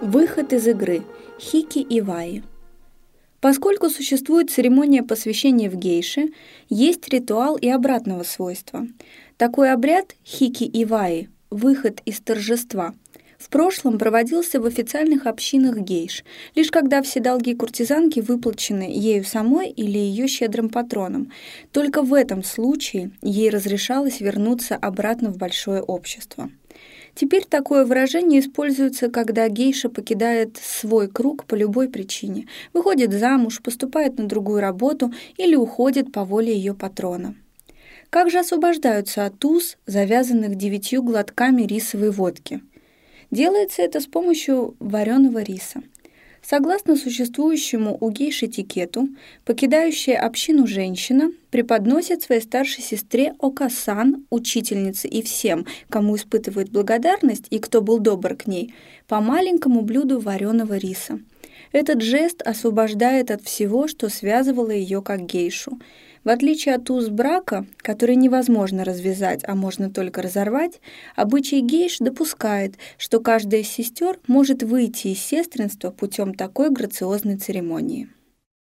Выход из игры. Хики и Ваи. Поскольку существует церемония посвящения в гейши, есть ритуал и обратного свойства. Такой обряд хики и ваи – выход из торжества – в прошлом проводился в официальных общинах гейш, лишь когда все долги куртизанки выплачены ею самой или ее щедрым патроном. Только в этом случае ей разрешалось вернуться обратно в большое общество. Теперь такое выражение используется, когда гейша покидает свой круг по любой причине, выходит замуж, поступает на другую работу или уходит по воле ее патрона. Как же освобождаются от уз, завязанных девятью глотками рисовой водки? Делается это с помощью вареного риса. Согласно существующему у гейш этикету, покидающая общину женщина преподносит своей старшей сестре Окасан, учительнице и всем, кому испытывает благодарность и кто был добр к ней, по маленькому блюду вареного риса. Этот жест освобождает от всего, что связывало ее как гейшу. В отличие от уз брака, который невозможно развязать, а можно только разорвать, обычай гейш допускает, что каждая из сестер может выйти из сестринства путем такой грациозной церемонии.